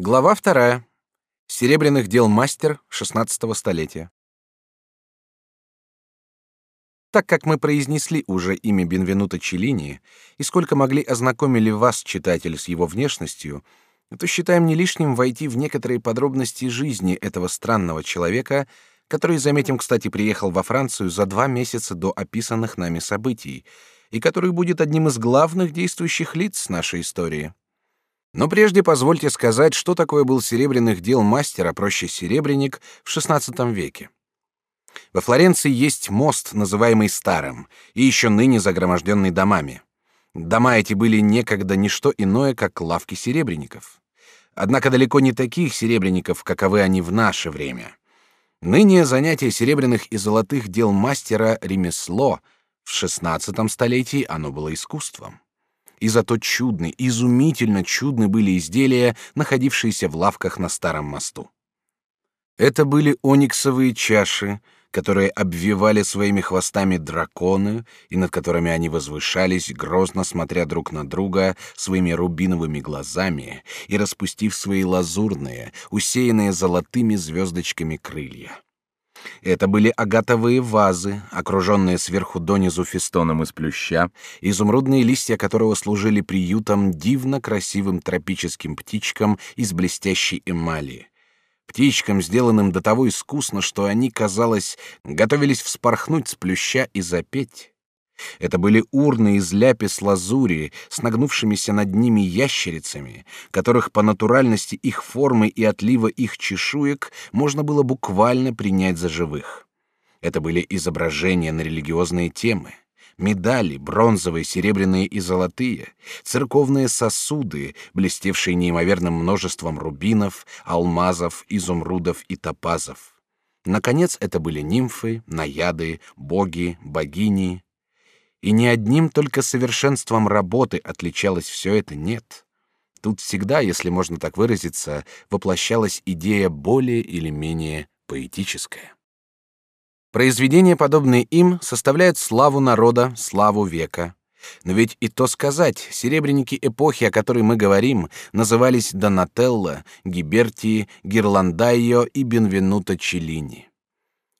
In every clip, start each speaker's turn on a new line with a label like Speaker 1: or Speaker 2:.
Speaker 1: Глава вторая. Серебряных дел мастер XVI столетия. Так как мы произнесли уже имя Бенвенуто Челлини и сколько могли ознакомили вас, читатель, с его внешностью, то считаем не лишним войти в некоторые подробности жизни этого странного человека, который, заметим, кстати, приехал во Францию за два месяца до описанных нами событий, и который будет одним из главных действующих лиц нашей истории. Но прежде позвольте сказать, что такое был серебряных дел мастер, а проще серебряник, в XVI веке. Во Флоренции есть мост, называемый Старым, и еще ныне загроможденный домами. Дома эти были некогда не что иное, как лавки серебряников. Однако далеко не таких серебряников, каковы они в наше время. Ныне занятие серебряных и золотых дел мастера — ремесло, в XVI столетии оно было искусством и зато чудны, изумительно чудны были изделия, находившиеся в лавках на старом мосту. Это были ониксовые чаши, которые обвивали своими хвостами драконы, и над которыми они возвышались, грозно смотря друг на друга своими рубиновыми глазами и распустив свои лазурные, усеянные золотыми звездочками крылья. Это были агатовые вазы, окруженные сверху донизу фестоном из плюща, изумрудные листья которого служили приютом дивно красивым тропическим птичкам из блестящей эмали. Птичкам, сделанным до того искусно, что они, казалось, готовились вспорхнуть с плюща и запеть. Это были урны из ляпис-лазури с нагнувшимися над ними ящерицами, которых по натуральности их формы и отлива их чешуек можно было буквально принять за живых. Это были изображения на религиозные темы, медали, бронзовые, серебряные и золотые, церковные сосуды, блестевшие неимоверным множеством рубинов, алмазов, изумрудов и топазов. Наконец, это были нимфы, наяды, боги, богини, и ни одним только совершенством работы отличалось все это, нет. Тут всегда, если можно так выразиться, воплощалась идея более или менее поэтическая. Произведения, подобные им, составляют славу народа, славу века. Но ведь и то сказать, серебряники эпохи, о которой мы говорим, назывались Донателло, Гиберти, Гирландайо и Бенвенуто Челлини.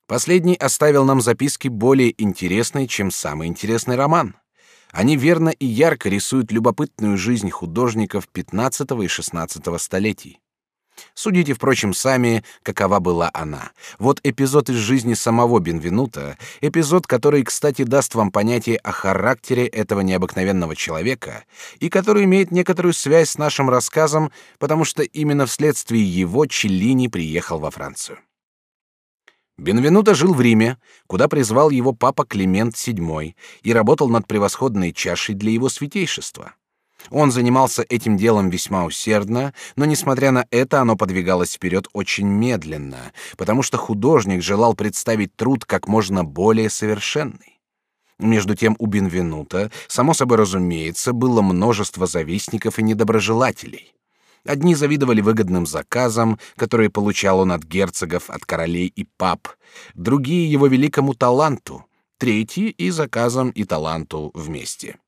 Speaker 1: Последний оставил нам записки более интересные, чем самый интересный роман. Они верно и ярко рисуют любопытную жизнь художников XV и XVI столетий. Судите, впрочем, сами, какова была она. Вот эпизод из жизни самого Бенвенута, эпизод, который, кстати, даст вам понятие о характере этого необыкновенного человека и который имеет некоторую связь с нашим рассказом, потому что именно вследствие его Челлини приехал во Францию. Бенвенуто жил в Риме, куда призвал его папа Климент VII и работал над превосходной чашей для его святейшества. Он занимался этим делом весьма усердно, но, несмотря на это, оно подвигалось вперед очень медленно, потому что художник желал представить труд как можно более совершенный. Между тем у Бенвенута, само собой разумеется, было множество завистников и недоброжелателей. Одни завидовали выгодным заказам, которые получал он от герцогов, от королей и пап, другие его великому таланту, третьи и заказам и таланту вместе.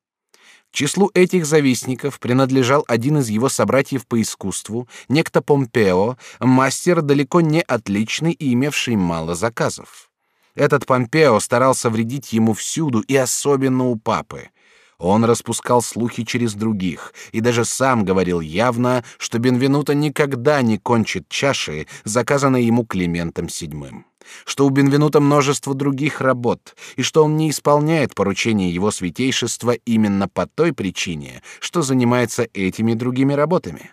Speaker 1: К числу этих завистников принадлежал один из его собратьев по искусству, некто Помпео, мастер далеко не отличный и имевший мало заказов. Этот Помпео старался вредить ему всюду и особенно у папы, он распускал слухи через других и даже сам говорил явно, что Бенвенуто никогда не кончит чаши, заказанной ему Климентом VII, что у Бенвенуто множество других работ и что он не исполняет поручения его святейшества именно по той причине, что занимается этими другими работами.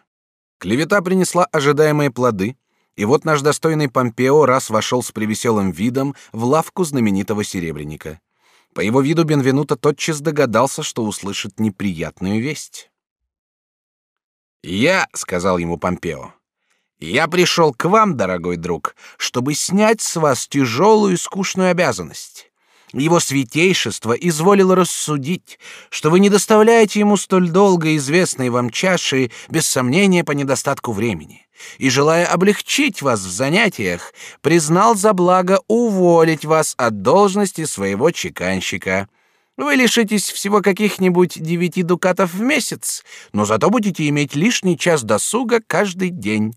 Speaker 1: Клевета принесла ожидаемые плоды, и вот наш достойный Помпео раз вошел с превеселым видом в лавку знаменитого серебряника. По его виду Бенвенуто тотчас догадался, что услышит неприятную весть. «Я», — сказал ему Помпео, — «я пришел к вам, дорогой друг, чтобы снять с вас тяжелую и скучную обязанность. Его святейшество изволило рассудить, что вы не доставляете ему столь долго известной вам чаши, без сомнения, по недостатку времени, и, желая облегчить вас в занятиях, признал за благо уволить вас от должности своего чеканщика. Вы лишитесь всего каких-нибудь девяти дукатов в месяц, но зато будете иметь лишний час досуга каждый день.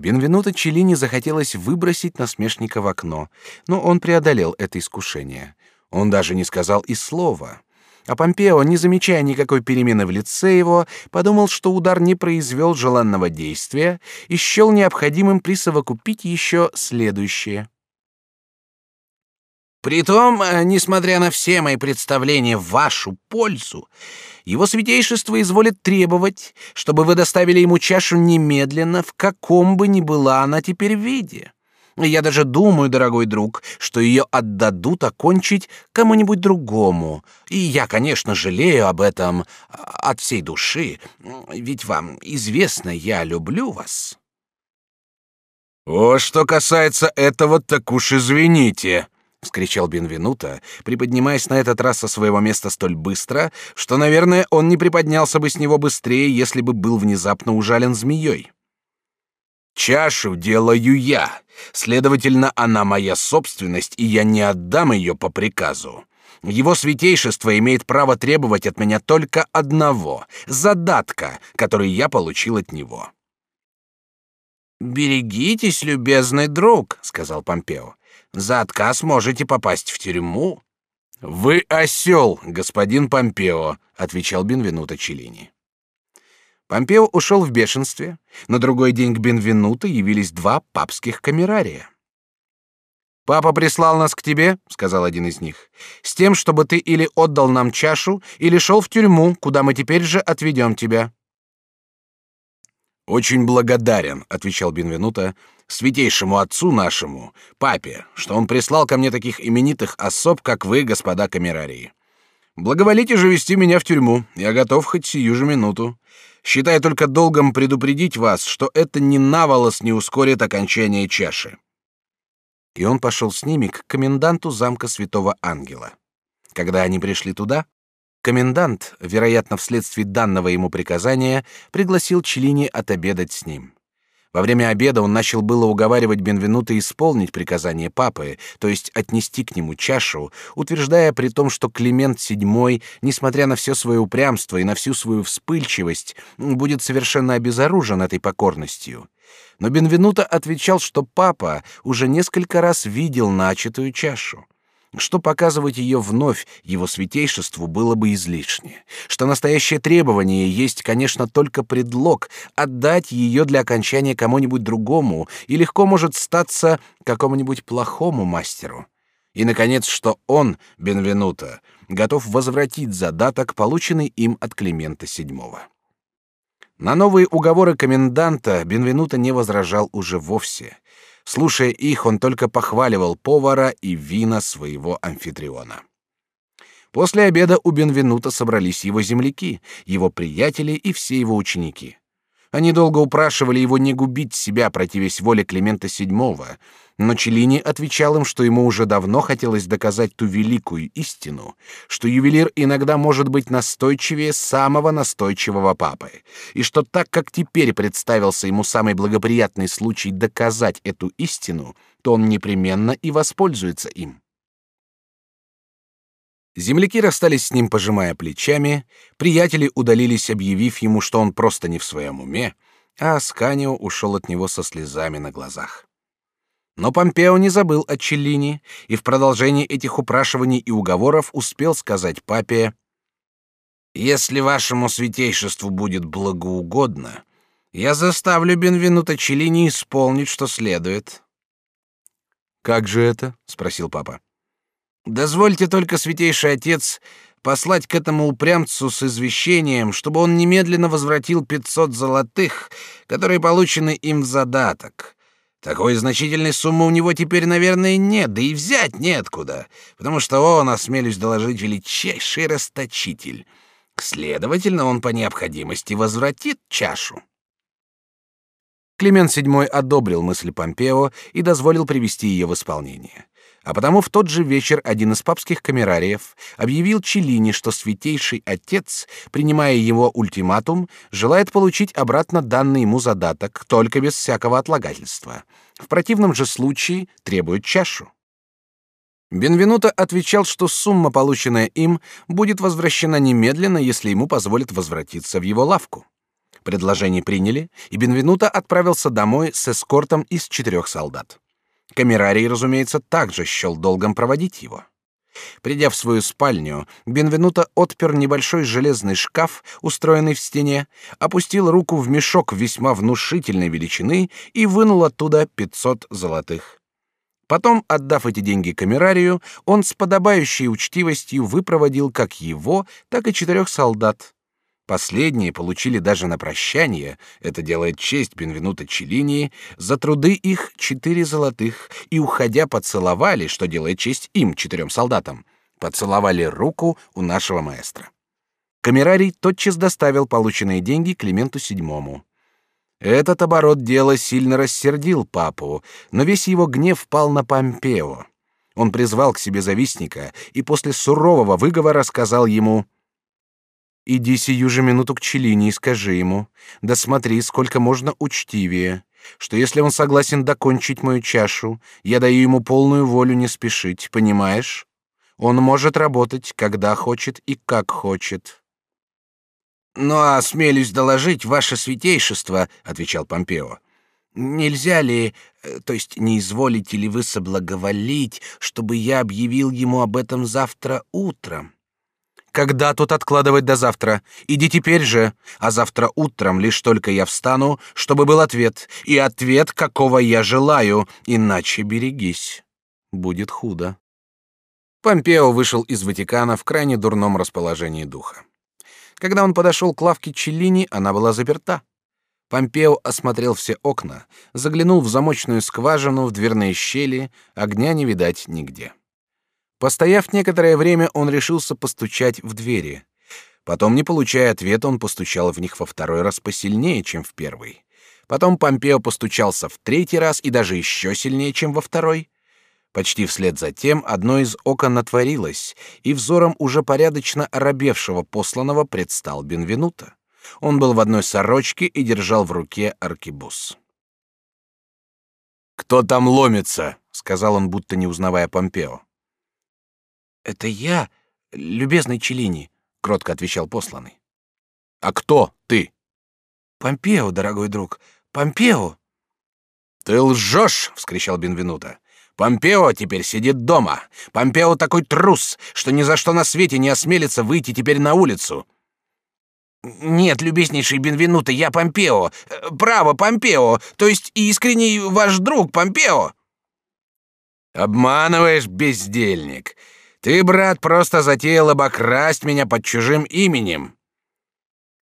Speaker 1: Бенвенуто Челлини захотелось выбросить насмешника в окно, но он преодолел это искушение. Он даже не сказал и слова. А Помпео, не замечая никакой перемены в лице его, подумал, что удар не произвел желанного действия и счел необходимым присовокупить еще следующее. Притом, э, несмотря на все мои представления в вашу пользу, его святейшество изволит требовать, чтобы вы доставили ему чашу немедленно, в каком бы ни была она теперь виде. Я даже думаю, дорогой друг, что ее отдадут окончить кому-нибудь другому. И я, конечно, жалею об этом а, от всей души, ведь вам известно, я люблю вас.
Speaker 2: О, что касается этого, так уж извините, вскричал Бенвенуто, приподнимаясь на этот раз со своего места столь быстро, что, наверное, он не приподнялся бы с него быстрее, если бы был внезапно ужален змеей. Чашу делаю я, следовательно, она моя собственность, и я не отдам ее по приказу. Его святейшество имеет право требовать от меня только одного задатка, который я получил от него.
Speaker 1: Берегитесь, любезный друг, сказал Помпео. За отказ можете попасть в тюрьму.
Speaker 2: Вы осел, господин Помпео, отвечал Бенвенуто Челлини.
Speaker 1: Помпео ушел в бешенстве. На другой день к Бенвенуто явились два папских камерария. Папа прислал нас к тебе, сказал один из них, с тем, чтобы ты или отдал нам чашу, или шел в тюрьму, куда мы теперь же отведем тебя.
Speaker 2: Очень благодарен, отвечал Бенвенуто, святейшему отцу нашему, папе, что он прислал ко мне таких именитых особ, как вы, господа камерарии. Благоволите же вести меня в тюрьму. Я готов хоть сию же минуту. Считаю только долгом предупредить вас, что это ни наволос не ускорит окончание чаши.
Speaker 1: И он пошел с ними к коменданту замка Святого Ангела. Когда они пришли туда, Комендант, вероятно, вследствие данного ему приказания, пригласил Челини отобедать с ним. Во время обеда он начал было уговаривать Бенвенута исполнить приказание папы, то есть отнести к нему чашу, утверждая при том, что Климент VII, несмотря на все свое упрямство и на всю свою вспыльчивость, будет совершенно обезоружен этой покорностью. Но Бенвенуто отвечал, что папа уже несколько раз видел начатую чашу что показывать ее вновь его святейшеству было бы излишне, что настоящее требование есть, конечно, только предлог отдать ее для окончания кому-нибудь другому и легко может статься какому-нибудь плохому мастеру. И, наконец, что он, Бенвенуто, готов возвратить задаток, полученный им от Климента VII. На новые уговоры коменданта Бенвенуто не возражал уже вовсе — Слушая их, он только похваливал повара и вина своего амфитриона. После обеда у Бенвенута собрались его земляки, его приятели и все его ученики. Они долго упрашивали его не губить себя, противясь воле Климента VII, но Челлини отвечал им, что ему уже давно хотелось доказать ту великую истину, что ювелир иногда может быть настойчивее самого настойчивого папы, и что так как теперь представился ему самый благоприятный случай доказать эту истину, то он непременно и воспользуется им. Земляки расстались с ним, пожимая плечами, приятели удалились, объявив ему, что он просто не в своем уме, а Асканио ушел от него со слезами на глазах. Но Помпео не забыл о Челлини и в продолжении этих упрашиваний и уговоров успел сказать папе: "Если вашему святейшеству будет благоугодно, я заставлю Бенвенуто Челлини исполнить, что следует".
Speaker 2: "Как же это?" спросил папа.
Speaker 1: "Дозвольте только, святейший отец, послать к этому упрямцу с извещением, чтобы он немедленно возвратил пятьсот золотых, которые получены им в задаток. Такой значительной суммы у него теперь, наверное, нет, да и взять неоткуда, потому что он, осмелюсь доложить, величайший расточитель. Следовательно, он по необходимости возвратит чашу. Климент VII одобрил мысль Помпео и дозволил привести ее в исполнение. А потому в тот же вечер один из папских камерариев объявил Челлини, что святейший отец, принимая его ультиматум, желает получить обратно данный ему задаток, только без всякого отлагательства. В противном же случае требует чашу. Бенвенуто отвечал, что сумма, полученная им, будет возвращена немедленно, если ему позволят возвратиться в его лавку. Предложение приняли, и Бенвенуто отправился домой с эскортом из четырех солдат. Камерарий, разумеется, также счел долгом проводить его. Придя в свою спальню, Бенвенуто отпер небольшой железный шкаф, устроенный в стене, опустил руку в мешок весьма внушительной величины и вынул оттуда 500 золотых. Потом, отдав эти деньги камерарию, он с подобающей учтивостью выпроводил как его, так и четырех солдат. Последние получили даже на прощание, это делает честь Бенвенуто Челлини, за труды их четыре золотых, и, уходя, поцеловали, что делает честь им, четырем солдатам, поцеловали руку у нашего маэстро. Камерарий тотчас доставил полученные деньги Клименту VII. Этот оборот дела сильно рассердил папу, но весь его гнев пал на Помпео. Он призвал к себе завистника и после сурового выговора сказал ему «Иди сию же минуту к Челине и скажи ему, да смотри, сколько можно учтивее, что если он согласен докончить мою чашу, я даю ему полную волю не спешить, понимаешь? Он может работать, когда хочет и как хочет».
Speaker 2: «Ну, а смелюсь доложить, ваше святейшество», — отвечал Помпео. «Нельзя ли, э, то есть не изволите ли вы соблаговолить, чтобы я объявил ему об этом завтра утром?»
Speaker 1: «Когда тут откладывать до завтра? Иди теперь же, а завтра утром лишь только я встану, чтобы был ответ, и ответ, какого я желаю, иначе берегись. Будет худо». Помпео вышел из Ватикана в крайне дурном расположении духа. Когда он подошел к лавке Челлини, она была заперта. Помпео осмотрел все окна, заглянул в замочную скважину, в дверные щели, огня не видать нигде. Постояв некоторое время, он решился постучать в двери. Потом, не получая ответа, он постучал в них во второй раз посильнее, чем в первый. Потом Помпео постучался в третий раз и даже еще сильнее, чем во второй. Почти вслед за тем одно из окон отворилось, и взором уже порядочно оробевшего посланного предстал Бенвенуто. Он был в одной сорочке и держал в руке аркебуз.
Speaker 2: «Кто там ломится?» — сказал он, будто не узнавая Помпео.
Speaker 1: «Это я, любезный Челини», — кротко отвечал посланный.
Speaker 2: «А кто ты?»
Speaker 1: «Помпео, дорогой друг, Помпео!»
Speaker 2: «Ты лжешь!» — вскричал Бенвенуто. Помпео теперь сидит дома. Помпео такой трус, что ни за что на свете не осмелится выйти теперь на улицу.
Speaker 3: Нет, любезнейший Бенвенуто, я Помпео. Право, Помпео, то есть искренний ваш друг Помпео.
Speaker 2: Обманываешь, бездельник. Ты, брат, просто затеял обокрасть меня под чужим именем.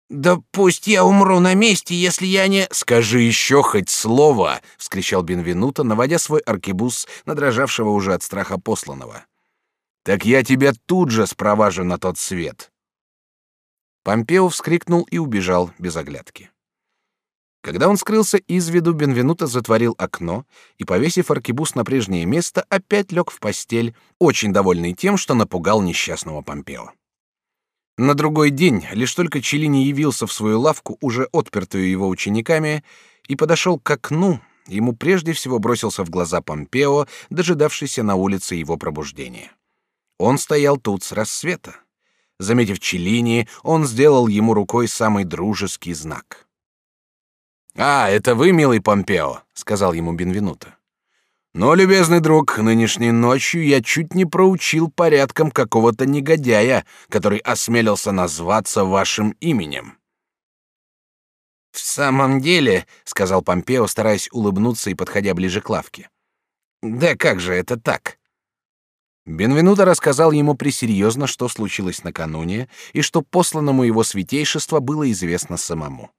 Speaker 3: Да пусть я умру на месте, если я не...
Speaker 2: Скажи еще хоть слово, вскричал Бенвенуто, наводя свой аркебуз на дрожавшего уже от страха посланного. Так я тебя тут же спроважу на тот свет.
Speaker 1: Помпео вскрикнул и убежал без оглядки. Когда он скрылся из виду, Бенвенуто затворил окно и, повесив аркебуз на прежнее место, опять лег в постель, очень довольный тем, что напугал несчастного Помпео. На другой день лишь только Челини явился в свою лавку, уже отпертую его учениками, и подошел к окну, ему прежде всего бросился в глаза Помпео, дожидавшийся на улице его пробуждения. Он стоял тут с рассвета. Заметив Челини, он сделал ему рукой самый дружеский знак.
Speaker 2: «А, это вы, милый Помпео», — сказал ему Бенвенуто. Но, любезный друг, нынешней ночью я чуть не проучил порядком какого-то негодяя, который осмелился назваться вашим именем.
Speaker 3: В самом деле, сказал Помпео, стараясь улыбнуться и подходя ближе к лавке. Да как же это так?
Speaker 1: Бенвенуто рассказал ему пресерьезно, что случилось накануне, и что посланному его святейшество было известно самому.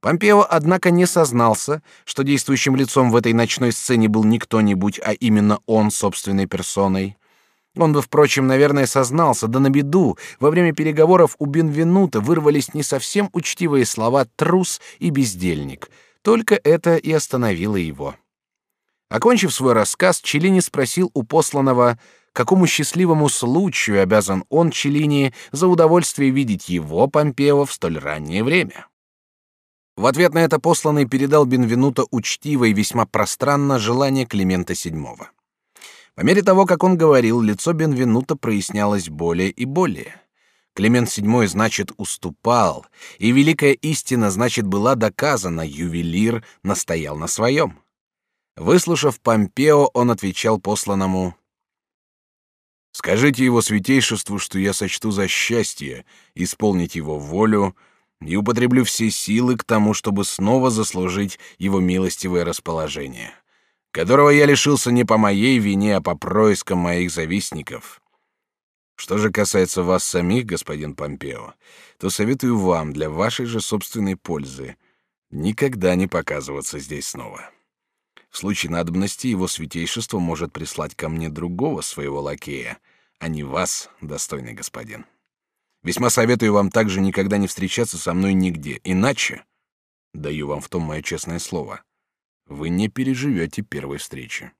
Speaker 1: Помпео, однако, не сознался, что действующим лицом в этой ночной сцене был не кто-нибудь, а именно он собственной персоной. Он бы, впрочем, наверное, сознался, да на беду, во время переговоров у Бенвенута вырвались не совсем учтивые слова «трус» и «бездельник». Только это и остановило его. Окончив свой рассказ, Челини спросил у посланного, какому счастливому случаю обязан он, Челини, за удовольствие видеть его, Помпео, в столь раннее время. В ответ на это посланный передал Бенвенуто учтиво и весьма пространно желание Климента VII. По мере того, как он говорил, лицо Бенвенута прояснялось более и более. Климент VII, значит, уступал, и великая истина, значит, была доказана, ювелир настоял на своем. Выслушав Помпео, он отвечал посланному «Скажите его святейшеству, что я сочту за счастье исполнить его волю и употреблю все силы к тому, чтобы снова заслужить его милостивое расположение, которого я лишился не по моей вине, а по проискам моих завистников. Что же касается вас самих, господин Помпео, то советую вам для вашей же собственной пользы никогда не показываться здесь снова. В случае надобности его святейшество может прислать ко мне другого своего лакея, а не вас, достойный господин. Весьма советую вам также никогда не встречаться со мной нигде, иначе, даю вам в том мое честное слово, вы не переживете первой встречи.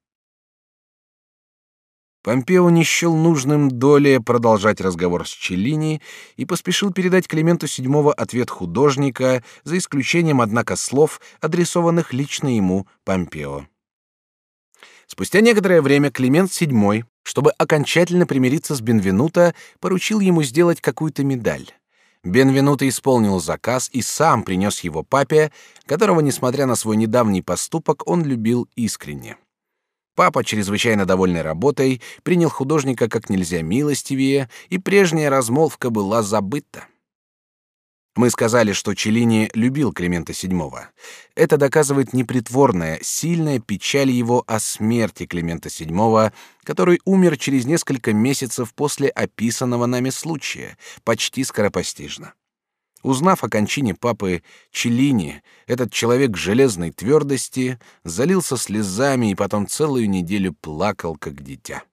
Speaker 1: Помпео не счел нужным долее продолжать разговор с Челлини и поспешил передать Клименту VII ответ художника, за исключением, однако, слов, адресованных лично ему Помпео. Спустя некоторое время Климент VII, чтобы окончательно примириться с Бенвенуто, поручил ему сделать какую-то медаль. Бенвенуто исполнил заказ и сам принес его папе, которого, несмотря на свой недавний поступок, он любил искренне. Папа, чрезвычайно довольный работой, принял художника как нельзя милостивее, и прежняя размолвка была забыта. Мы сказали, что Челлини любил Климента VII. Это доказывает непритворная, сильная печаль его о смерти Климента VII, который умер через несколько месяцев после описанного нами случая, почти скоропостижно. Узнав о кончине папы Челлини, этот человек железной твердости залился слезами и потом целую неделю плакал, как дитя.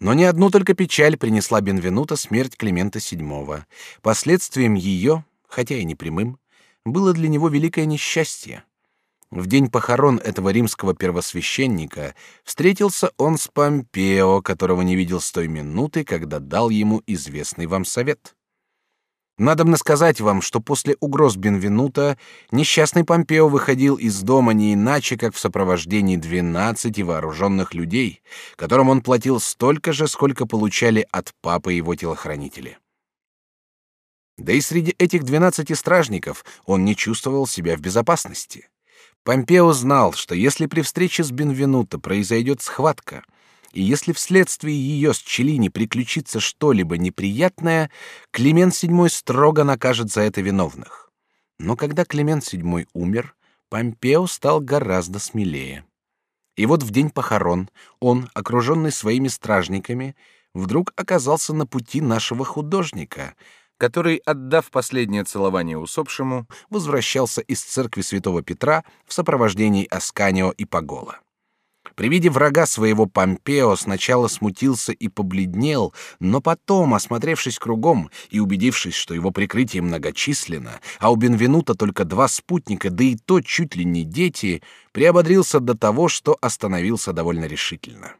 Speaker 1: Но не одну только печаль принесла Бенвенуто смерть Климента VII. Последствием ее, хотя и не прямым, было для него великое несчастье. В день похорон этого римского первосвященника встретился он с Помпео, которого не видел с той минуты, когда дал ему известный вам совет. Надобно сказать вам, что после угроз Бенвенута несчастный Помпео выходил из дома не иначе, как в сопровождении двенадцати вооруженных людей, которым он платил столько же, сколько получали от папы его телохранители. Да и среди этих двенадцати стражников он не чувствовал себя в безопасности. Помпео знал, что если при встрече с Бенвенуто произойдет схватка — и если вследствие ее с Челини приключится что-либо неприятное, Климент VII строго накажет за это виновных. Но когда Климент VII умер, Помпео стал гораздо смелее. И вот в день похорон он, окруженный своими стражниками, вдруг оказался на пути нашего художника, который, отдав последнее целование усопшему, возвращался из церкви святого Петра в сопровождении Асканио и Пагола. При виде врага своего Помпео сначала смутился и побледнел, но потом, осмотревшись кругом и убедившись, что его прикрытие многочисленно, а у Бенвенута только два спутника, да и то чуть ли не дети, приободрился до того, что остановился довольно решительно.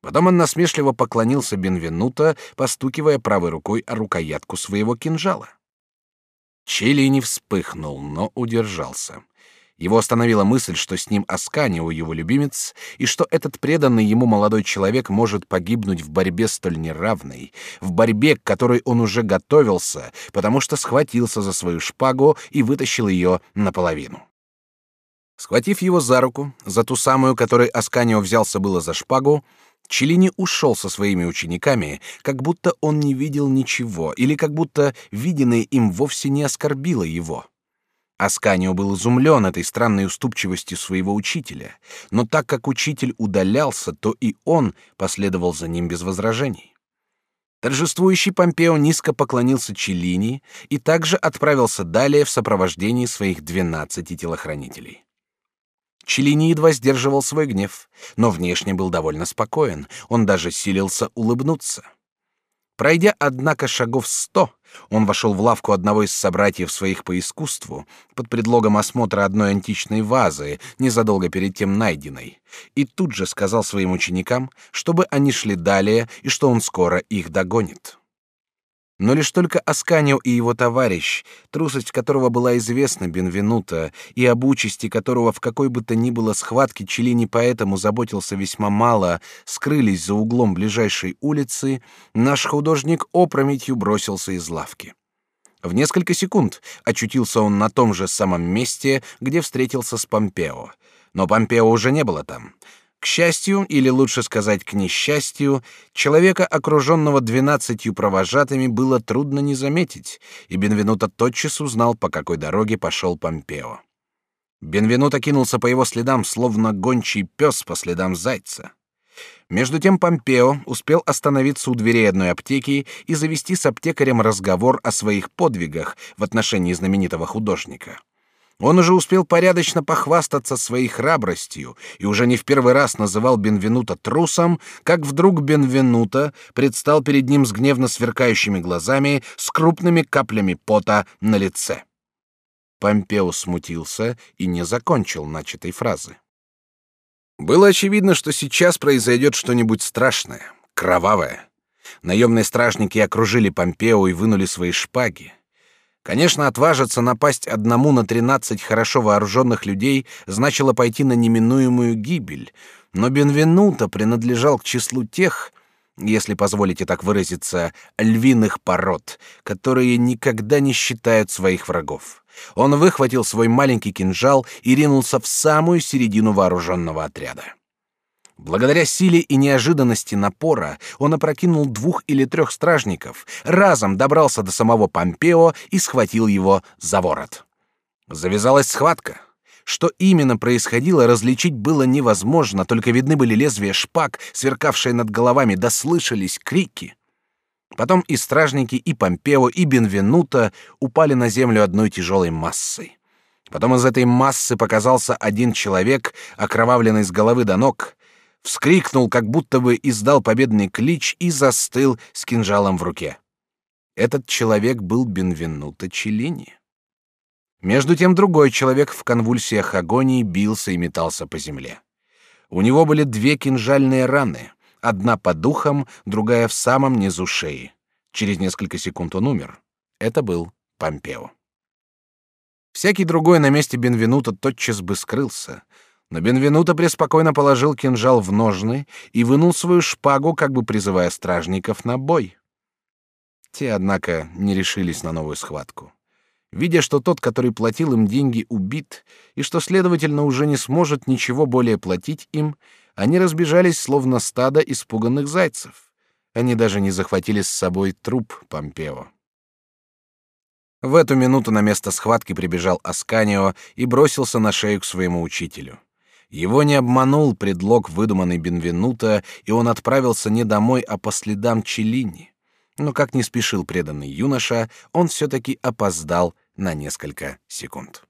Speaker 1: Потом он насмешливо поклонился Бенвенута, постукивая правой рукой о рукоятку своего кинжала. Челини вспыхнул, но удержался. Его остановила мысль, что с ним Асканио его любимец, и что этот преданный ему молодой человек может погибнуть в борьбе столь неравной, в борьбе, к которой он уже готовился, потому что схватился за свою шпагу и вытащил ее наполовину. Схватив его за руку, за ту самую, которой Асканио взялся было за шпагу, Челини ушел со своими учениками, как будто он не видел ничего, или как будто виденное им вовсе не оскорбило его. Асканио был изумлен этой странной уступчивостью своего учителя, но так как учитель удалялся, то и он последовал за ним без возражений. Торжествующий Помпео низко поклонился Челлини и также отправился далее в сопровождении своих двенадцати телохранителей. Челлини едва сдерживал свой гнев, но внешне был довольно спокоен, он даже силился улыбнуться. Пройдя, однако, шагов сто, он вошел в лавку одного из собратьев своих по искусству под предлогом осмотра одной античной вазы, незадолго перед тем найденной, и тут же сказал своим ученикам, чтобы они шли далее и что он скоро их догонит. Но лишь только Асканио и его товарищ, трусость которого была известна Бенвенуто, и об участи которого в какой бы то ни было схватке Челини поэтому заботился весьма мало, скрылись за углом ближайшей улицы, наш художник опрометью бросился из лавки. В несколько секунд очутился он на том же самом месте, где встретился с Помпео. Но Помпео уже не было там. К счастью, или лучше сказать к несчастью, человека, окруженного двенадцатью провожатыми, было трудно не заметить, и Бенвенуто тотчас узнал, по какой дороге пошел Помпео. Бенвенуто кинулся по его следам, словно гончий пес по следам зайца. Между тем Помпео успел остановиться у дверей одной аптеки и завести с аптекарем разговор о своих подвигах в отношении знаменитого художника. Он уже успел порядочно похвастаться своей храбростью и уже не в первый раз называл Бенвенута трусом, как вдруг Бенвенута предстал перед ним с гневно сверкающими глазами, с крупными каплями пота на лице. Помпео смутился и не закончил начатой фразы. Было очевидно, что сейчас произойдет что-нибудь страшное, кровавое. Наемные стражники окружили Помпео и вынули свои шпаги. Конечно, отважиться напасть одному на тринадцать хорошо вооруженных людей значило пойти на неминуемую гибель, но Бенвенуто принадлежал к числу тех, если позволите так выразиться, львиных пород, которые никогда не считают своих врагов. Он выхватил свой маленький кинжал и ринулся в самую середину вооруженного отряда. Благодаря силе и неожиданности напора он опрокинул двух или трех стражников, разом добрался до самого Помпео и схватил его за ворот. Завязалась схватка. Что именно происходило, различить было невозможно, только видны были лезвия шпаг, сверкавшие над головами, да слышались крики. Потом и стражники, и Помпео, и Бенвенуто упали на землю одной тяжелой массой. Потом из этой массы показался один человек, окровавленный с головы до ног, вскрикнул, как будто бы издал победный клич и застыл с кинжалом в руке. Этот человек был Бенвенуто Челлини. Между тем другой человек в конвульсиях агонии бился и метался по земле. У него были две кинжальные раны, одна по духам, другая в самом низу шеи. Через несколько секунд он умер. Это был Помпео. Всякий другой на месте Бенвенута тотчас бы скрылся, но Бенвенуто преспокойно положил кинжал в ножны и вынул свою шпагу, как бы призывая стражников на бой. Те, однако, не решились на новую схватку. Видя, что тот, который платил им деньги, убит, и что, следовательно, уже не сможет ничего более платить им, они разбежались, словно стадо испуганных зайцев. Они даже не захватили с собой труп Помпео. В эту минуту на место схватки прибежал Асканио и бросился на шею к своему учителю. Его не обманул предлог, выдуманный Бенвенуто, и он отправился не домой, а по следам Челлини. Но как не спешил преданный юноша, он все-таки опоздал на несколько секунд.